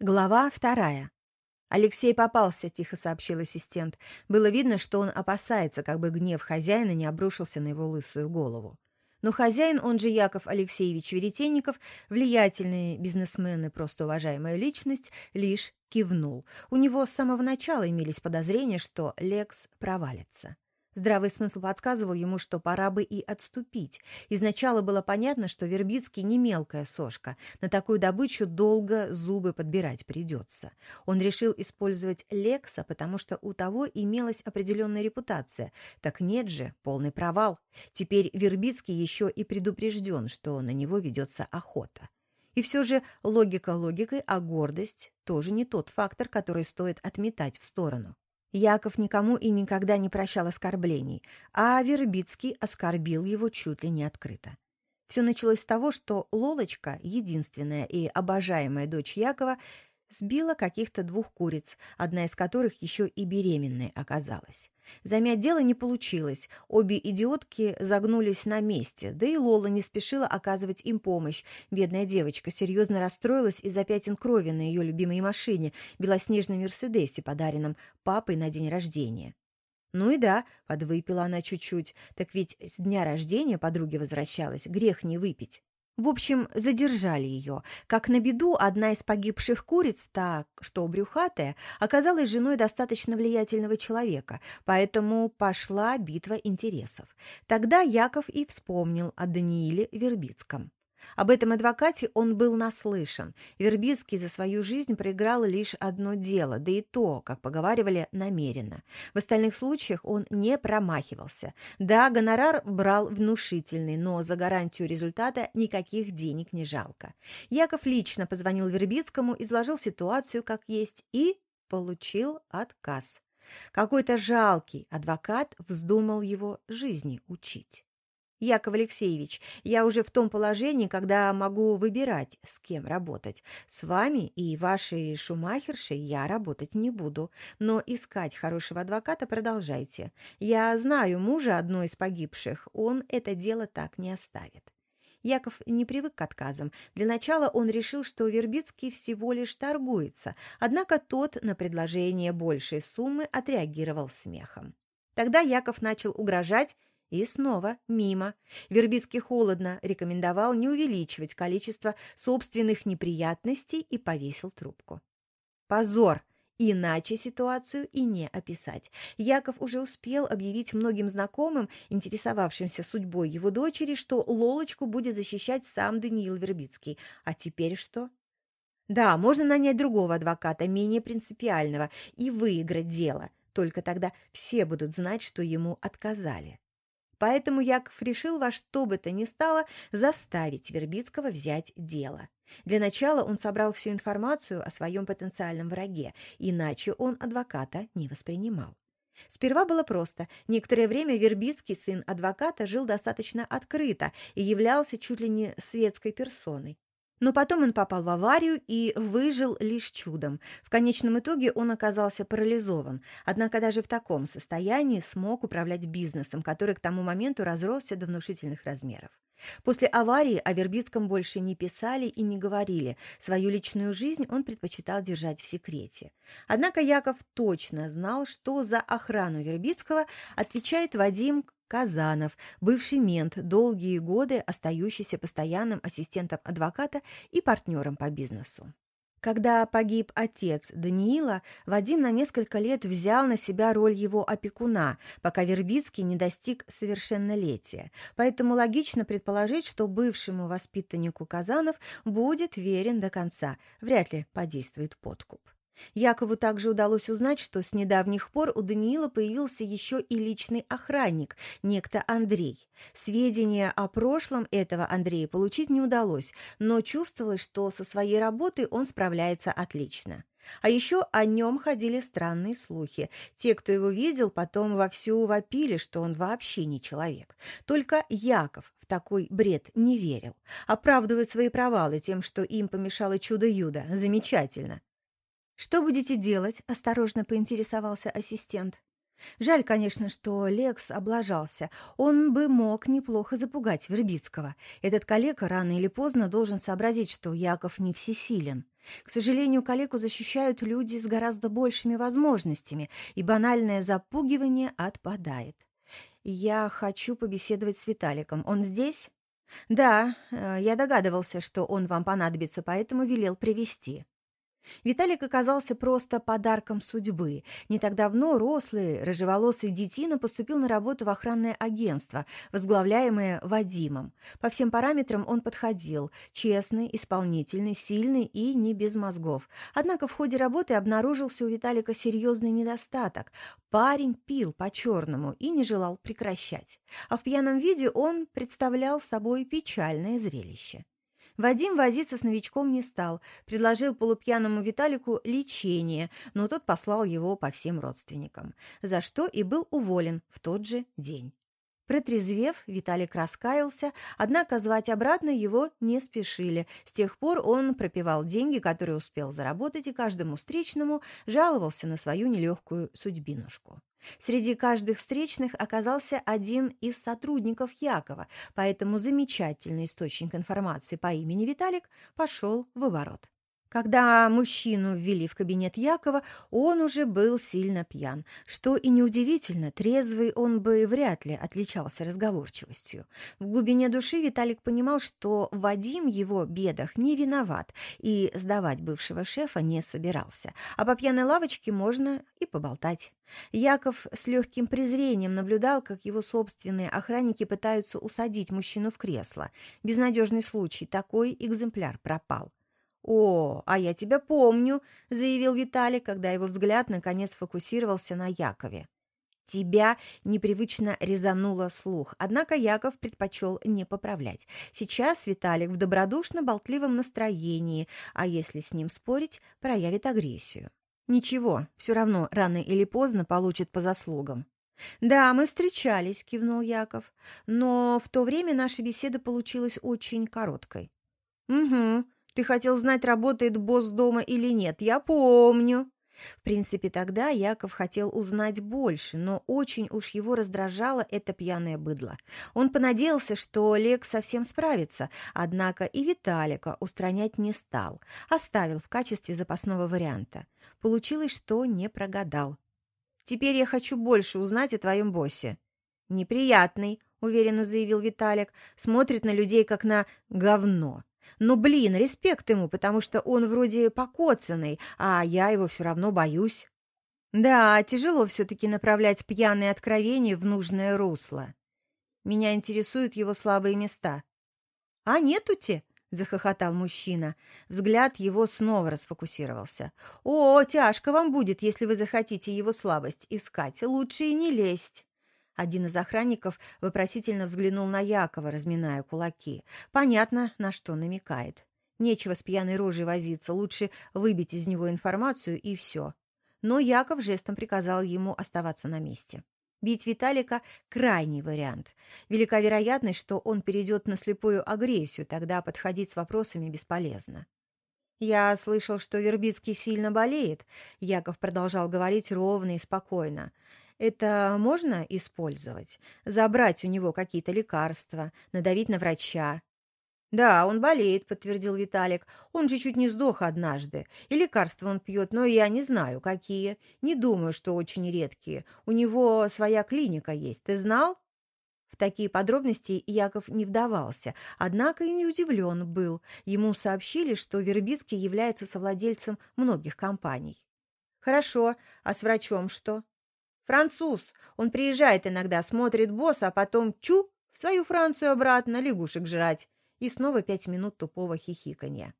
Глава вторая. «Алексей попался», — тихо сообщил ассистент. Было видно, что он опасается, как бы гнев хозяина не обрушился на его лысую голову. Но хозяин, он же Яков Алексеевич Веретенников, влиятельный бизнесмен и просто уважаемая личность, лишь кивнул. У него с самого начала имелись подозрения, что Лекс провалится. Здравый смысл подсказывал ему, что пора бы и отступить. Изначально было понятно, что Вербицкий не мелкая сошка. На такую добычу долго зубы подбирать придется. Он решил использовать Лекса, потому что у того имелась определенная репутация. Так нет же, полный провал. Теперь Вербицкий еще и предупрежден, что на него ведется охота. И все же логика логикой, а гордость тоже не тот фактор, который стоит отметать в сторону. Яков никому и никогда не прощал оскорблений, а Вербицкий оскорбил его чуть ли не открыто. Все началось с того, что Лолочка, единственная и обожаемая дочь Якова, Сбила каких-то двух куриц, одна из которых еще и беременной оказалась. Замять дело не получилось, обе идиотки загнулись на месте, да и Лола не спешила оказывать им помощь. Бедная девочка серьезно расстроилась из-за пятен крови на ее любимой машине, белоснежном Мерседесе, подаренном папой на день рождения. Ну и да, подвыпила она чуть-чуть, так ведь с дня рождения подруги возвращалась, грех не выпить. В общем, задержали ее. Как на беду, одна из погибших куриц, так что брюхатая, оказалась женой достаточно влиятельного человека, поэтому пошла битва интересов. Тогда Яков и вспомнил о Данииле Вербицком. Об этом адвокате он был наслышан. Вербицкий за свою жизнь проиграл лишь одно дело, да и то, как поговаривали, намеренно. В остальных случаях он не промахивался. Да, гонорар брал внушительный, но за гарантию результата никаких денег не жалко. Яков лично позвонил Вербицкому, изложил ситуацию как есть и получил отказ. Какой-то жалкий адвокат вздумал его жизни учить. Яков Алексеевич, я уже в том положении, когда могу выбирать, с кем работать. С вами и вашей шумахершей я работать не буду, но искать хорошего адвоката продолжайте. Я знаю мужа одной из погибших, он это дело так не оставит. Яков не привык к отказам. Для начала он решил, что Вербицкий всего лишь торгуется, однако тот на предложение большей суммы отреагировал смехом. Тогда Яков начал угрожать и снова мимо. Вербицкий холодно рекомендовал не увеличивать количество собственных неприятностей и повесил трубку. Позор! Иначе ситуацию и не описать. Яков уже успел объявить многим знакомым, интересовавшимся судьбой его дочери, что Лолочку будет защищать сам Даниил Вербицкий. А теперь что? Да, можно нанять другого адвоката, менее принципиального, и выиграть дело. Только тогда все будут знать, что ему отказали. Поэтому Яков решил во что бы то ни стало заставить Вербицкого взять дело. Для начала он собрал всю информацию о своем потенциальном враге, иначе он адвоката не воспринимал. Сперва было просто. Некоторое время Вербицкий, сын адвоката, жил достаточно открыто и являлся чуть ли не светской персоной. Но потом он попал в аварию и выжил лишь чудом. В конечном итоге он оказался парализован. Однако даже в таком состоянии смог управлять бизнесом, который к тому моменту разросся до внушительных размеров. После аварии о Вербицком больше не писали и не говорили. Свою личную жизнь он предпочитал держать в секрете. Однако Яков точно знал, что за охрану Вербицкого отвечает Вадим Казанов, бывший мент, долгие годы остающийся постоянным ассистентом адвоката и партнером по бизнесу. Когда погиб отец Даниила, Вадим на несколько лет взял на себя роль его опекуна, пока Вербицкий не достиг совершеннолетия. Поэтому логично предположить, что бывшему воспитаннику Казанов будет верен до конца, вряд ли подействует подкуп. Якову также удалось узнать, что с недавних пор у Даниила появился еще и личный охранник, некто Андрей. Сведения о прошлом этого Андрея получить не удалось, но чувствовалось, что со своей работой он справляется отлично. А еще о нем ходили странные слухи. Те, кто его видел, потом вовсю вопили, что он вообще не человек. Только Яков в такой бред не верил. Оправдывает свои провалы тем, что им помешало чудо-юдо. Замечательно. «Что будете делать?» – осторожно поинтересовался ассистент. Жаль, конечно, что Лекс облажался. Он бы мог неплохо запугать Вербицкого. Этот коллега рано или поздно должен сообразить, что Яков не всесилен. К сожалению, калеку защищают люди с гораздо большими возможностями, и банальное запугивание отпадает. Я хочу побеседовать с Виталиком. Он здесь? Да, э, я догадывался, что он вам понадобится, поэтому велел привести. Виталик оказался просто подарком судьбы. Не так давно рослый, рыжеволосый детина поступил на работу в охранное агентство, возглавляемое Вадимом. По всем параметрам он подходил. Честный, исполнительный, сильный и не без мозгов. Однако в ходе работы обнаружился у Виталика серьезный недостаток. Парень пил по-черному и не желал прекращать. А в пьяном виде он представлял собой печальное зрелище. Вадим возиться с новичком не стал, предложил полупьяному Виталику лечение, но тот послал его по всем родственникам, за что и был уволен в тот же день. Протрезвев, Виталик раскаялся, однако звать обратно его не спешили. С тех пор он пропивал деньги, которые успел заработать, и каждому встречному жаловался на свою нелегкую судьбинушку. Среди каждых встречных оказался один из сотрудников Якова, поэтому замечательный источник информации по имени Виталик пошел в оборот. Когда мужчину ввели в кабинет Якова, он уже был сильно пьян. Что и неудивительно, трезвый он бы вряд ли отличался разговорчивостью. В глубине души Виталик понимал, что Вадим его бедах не виноват и сдавать бывшего шефа не собирался. А по пьяной лавочке можно и поболтать. Яков с легким презрением наблюдал, как его собственные охранники пытаются усадить мужчину в кресло. Безнадежный случай, такой экземпляр пропал. «О, а я тебя помню», — заявил Виталий, когда его взгляд наконец фокусировался на Якове. Тебя непривычно резануло слух, однако Яков предпочел не поправлять. Сейчас Виталик в добродушно-болтливом настроении, а если с ним спорить, проявит агрессию. Ничего, все равно рано или поздно получит по заслугам. «Да, мы встречались», — кивнул Яков, «но в то время наша беседа получилась очень короткой». «Угу», ты хотел знать, работает босс дома или нет. Я помню. В принципе, тогда Яков хотел узнать больше, но очень уж его раздражало это пьяное быдло. Он понадеялся, что Олег совсем справится, однако и Виталика устранять не стал, оставил в качестве запасного варианта. Получилось, что не прогадал. «Теперь я хочу больше узнать о твоем боссе». «Неприятный», — уверенно заявил Виталик, — «смотрит на людей, как на говно». Но, блин, респект ему, потому что он вроде покоцанный, а я его все равно боюсь. Да, тяжело все-таки направлять пьяные откровения в нужное русло. Меня интересуют его слабые места. А нету те? — захохотал мужчина. Взгляд его снова расфокусировался. «О, тяжко вам будет, если вы захотите его слабость искать. Лучше и не лезть». Один из охранников вопросительно взглянул на Якова, разминая кулаки. Понятно, на что намекает. Нечего с пьяной рожей возиться, лучше выбить из него информацию и все. Но Яков жестом приказал ему оставаться на месте. Бить Виталика – крайний вариант. Велика вероятность, что он перейдет на слепую агрессию, тогда подходить с вопросами бесполезно. «Я слышал, что Вербицкий сильно болеет», – Яков продолжал говорить ровно и спокойно. Это можно использовать? Забрать у него какие-то лекарства, надавить на врача? «Да, он болеет», — подтвердил Виталик. «Он же чуть не сдох однажды. И лекарства он пьет, но я не знаю, какие. Не думаю, что очень редкие. У него своя клиника есть. Ты знал?» В такие подробности Яков не вдавался, однако и не удивлен был. Ему сообщили, что Вербицкий является совладельцем многих компаний. «Хорошо, а с врачом что?» Француз. Он приезжает иногда, смотрит босса, а потом чу, в свою Францию обратно, лягушек жрать. И снова пять минут тупого хихиканья.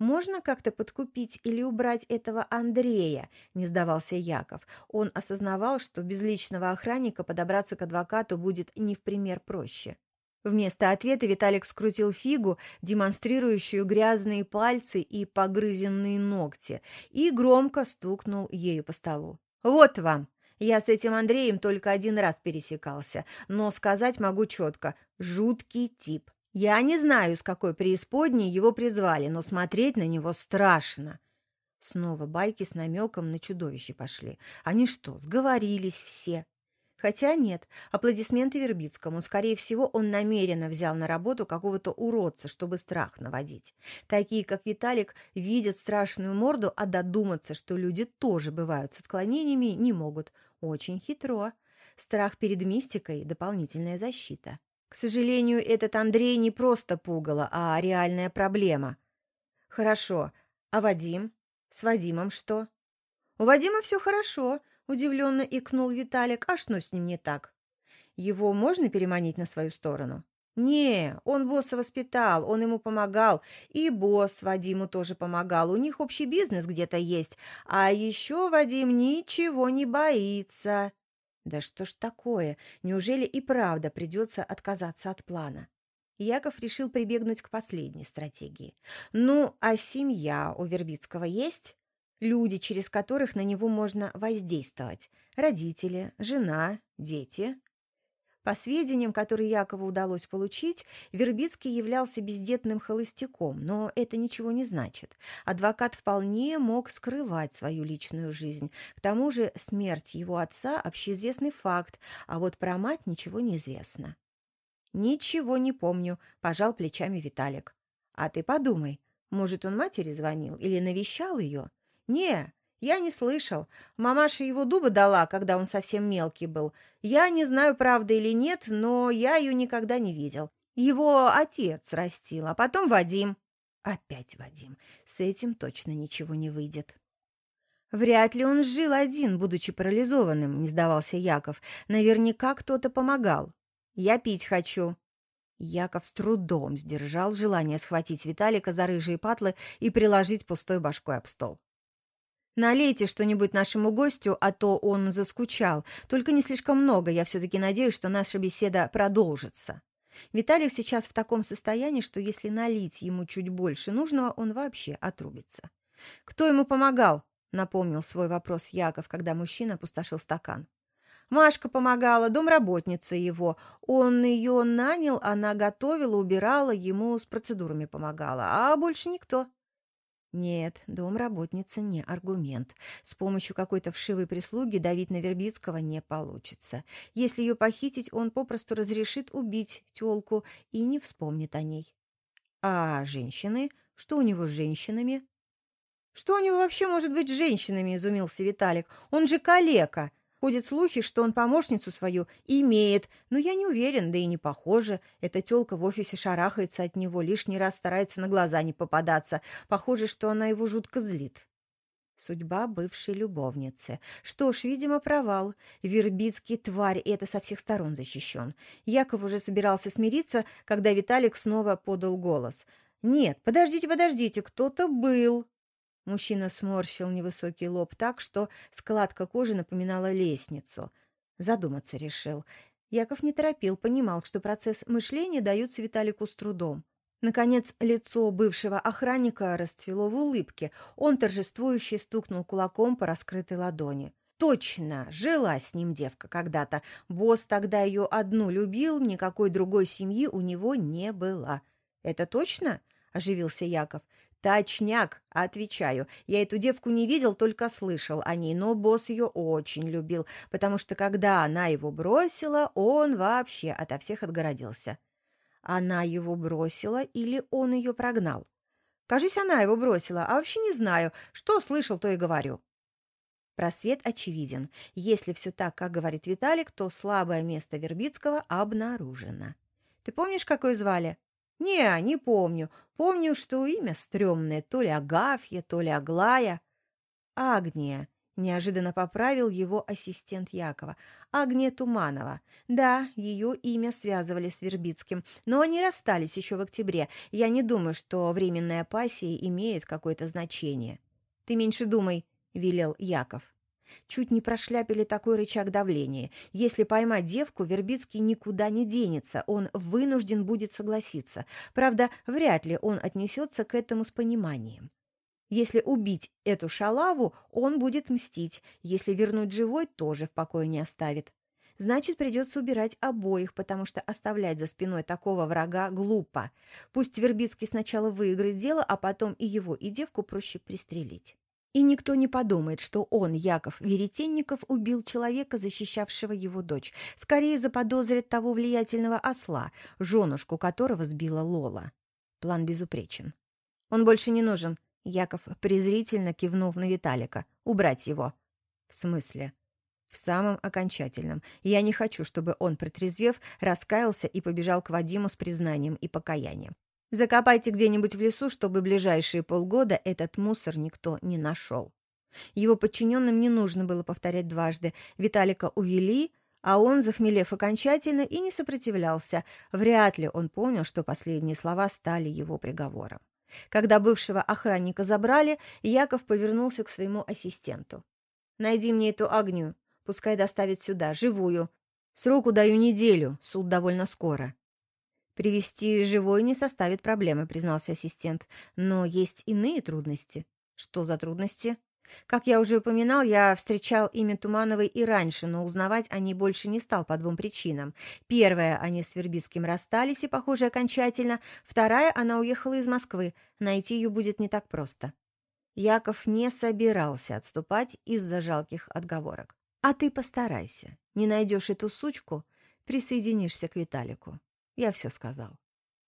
«Можно как-то подкупить или убрать этого Андрея?» – не сдавался Яков. Он осознавал, что без личного охранника подобраться к адвокату будет не в пример проще. Вместо ответа Виталик скрутил фигу, демонстрирующую грязные пальцы и погрызенные ногти, и громко стукнул ею по столу. «Вот вам! Я с этим Андреем только один раз пересекался, но сказать могу четко – жуткий тип. Я не знаю, с какой преисподней его призвали, но смотреть на него страшно. Снова байки с намеком на чудовище пошли. Они что, сговорились все? Хотя нет, аплодисменты Вербицкому. Скорее всего, он намеренно взял на работу какого-то уродца, чтобы страх наводить. Такие, как Виталик, видят страшную морду, а додуматься, что люди тоже бывают с отклонениями, не могут. Очень хитро. Страх перед мистикой – дополнительная защита. К сожалению, этот Андрей не просто пугало, а реальная проблема. Хорошо, а Вадим? С Вадимом что? У Вадима все хорошо – Удивленно икнул Виталик. А что с ним не так? Его можно переманить на свою сторону? «Не, он босса воспитал, он ему помогал, и босс Вадиму тоже помогал, у них общий бизнес где-то есть, а еще Вадим ничего не боится». «Да что ж такое? Неужели и правда придется отказаться от плана?» Яков решил прибегнуть к последней стратегии. «Ну, а семья у Вербицкого есть?» люди, через которых на него можно воздействовать. Родители, жена, дети. По сведениям, которые Якову удалось получить, Вербицкий являлся бездетным холостяком, но это ничего не значит. Адвокат вполне мог скрывать свою личную жизнь. К тому же смерть его отца – общеизвестный факт, а вот про мать ничего не известно. «Ничего не помню», – пожал плечами Виталик. «А ты подумай, может, он матери звонил или навещал ее?» «Не, я не слышал. Мамаша его дуба дала, когда он совсем мелкий был. Я не знаю, правда или нет, но я ее никогда не видел. Его отец растил, а потом Вадим». «Опять Вадим. С этим точно ничего не выйдет». «Вряд ли он жил один, будучи парализованным», — не сдавался Яков. «Наверняка кто-то помогал. Я пить хочу». Яков с трудом сдержал желание схватить Виталика за рыжие патлы и приложить пустой башкой об стол. Налейте что-нибудь нашему гостю, а то он заскучал. Только не слишком много, я все-таки надеюсь, что наша беседа продолжится. Виталик сейчас в таком состоянии, что если налить ему чуть больше нужного, он вообще отрубится. «Кто ему помогал?» — напомнил свой вопрос Яков, когда мужчина опустошил стакан. Машка помогала, домработница его. Он ее нанял, она готовила, убирала, ему с процедурами помогала, а больше никто. Нет, домработница не аргумент. С помощью какой-то вшивой прислуги давить на Вербицкого не получится. Если ее похитить, он попросту разрешит убить тёлку и не вспомнит о ней. А женщины? Что у него с женщинами? Что у него вообще может быть с женщинами, изумился Виталик. Он же калека. Ходят слухи, что он помощницу свою имеет, но я не уверен, да и не похоже. Эта тёлка в офисе шарахается от него, лишний раз старается на глаза не попадаться. Похоже, что она его жутко злит. Судьба бывшей любовницы. Что ж, видимо, провал. Вербицкий тварь, и это со всех сторон защищен. Яков уже собирался смириться, когда Виталик снова подал голос. «Нет, подождите, подождите, кто-то был!» Мужчина сморщил невысокий лоб так, что складка кожи напоминала лестницу. Задуматься решил. Яков не торопил, понимал, что процесс мышления дается Виталику с трудом. Наконец, лицо бывшего охранника расцвело в улыбке. Он торжествующе стукнул кулаком по раскрытой ладони. Точно, жила с ним девка когда-то. Босс тогда ее одну любил, никакой другой семьи у него не было. «Это точно?» – оживился Яков. «Точняк!» — отвечаю. Я эту девку не видел, только слышал о ней, но босс ее очень любил, потому что когда она его бросила, он вообще ото всех отгородился. Она его бросила или он ее прогнал? Кажись, она его бросила, а вообще не знаю. Что слышал, то и говорю. Просвет очевиден. Если все так, как говорит Виталик, то слабое место Вербицкого обнаружено. Ты помнишь, какой звали? «Не, не помню. Помню, что имя стрёмное, то ли Агафья, то ли Аглая». «Агния», — неожиданно поправил его ассистент Якова. «Агния Туманова. Да, ее имя связывали с Вербицким, но они расстались еще в октябре. Я не думаю, что временная пассия имеет какое-то значение». «Ты меньше думай», — велел Яков. Чуть не прошляпили такой рычаг давления. Если поймать девку, Вербицкий никуда не денется, он вынужден будет согласиться. Правда, вряд ли он отнесется к этому с пониманием. Если убить эту шалаву, он будет мстить. Если вернуть живой, тоже в покое не оставит. Значит, придется убирать обоих, потому что оставлять за спиной такого врага глупо. Пусть Вербицкий сначала выиграет дело, а потом и его, и девку проще пристрелить. И никто не подумает, что он, Яков Веретенников, убил человека, защищавшего его дочь. Скорее заподозрит того влиятельного осла, женушку которого сбила Лола. План безупречен. Он больше не нужен. Яков презрительно кивнул на Виталика. Убрать его. В смысле? В самом окончательном. Я не хочу, чтобы он, протрезвев, раскаялся и побежал к Вадиму с признанием и покаянием. Закопайте где-нибудь в лесу, чтобы ближайшие полгода этот мусор никто не нашел. Его подчиненным не нужно было повторять дважды. Виталика увели, а он, захмелев окончательно, и не сопротивлялся. Вряд ли он понял, что последние слова стали его приговором. Когда бывшего охранника забрали, Яков повернулся к своему ассистенту. «Найди мне эту огню, пускай доставит сюда, живую. Сроку даю неделю, суд довольно скоро». «Привести живой не составит проблемы», — признался ассистент. «Но есть иные трудности». «Что за трудности?» «Как я уже упоминал, я встречал имя Тумановой и раньше, но узнавать о ней больше не стал по двум причинам. Первая, они с Вербицким расстались и, похоже, окончательно. Вторая, она уехала из Москвы. Найти ее будет не так просто». Яков не собирался отступать из-за жалких отговорок. «А ты постарайся. Не найдешь эту сучку, присоединишься к Виталику. Я все сказал.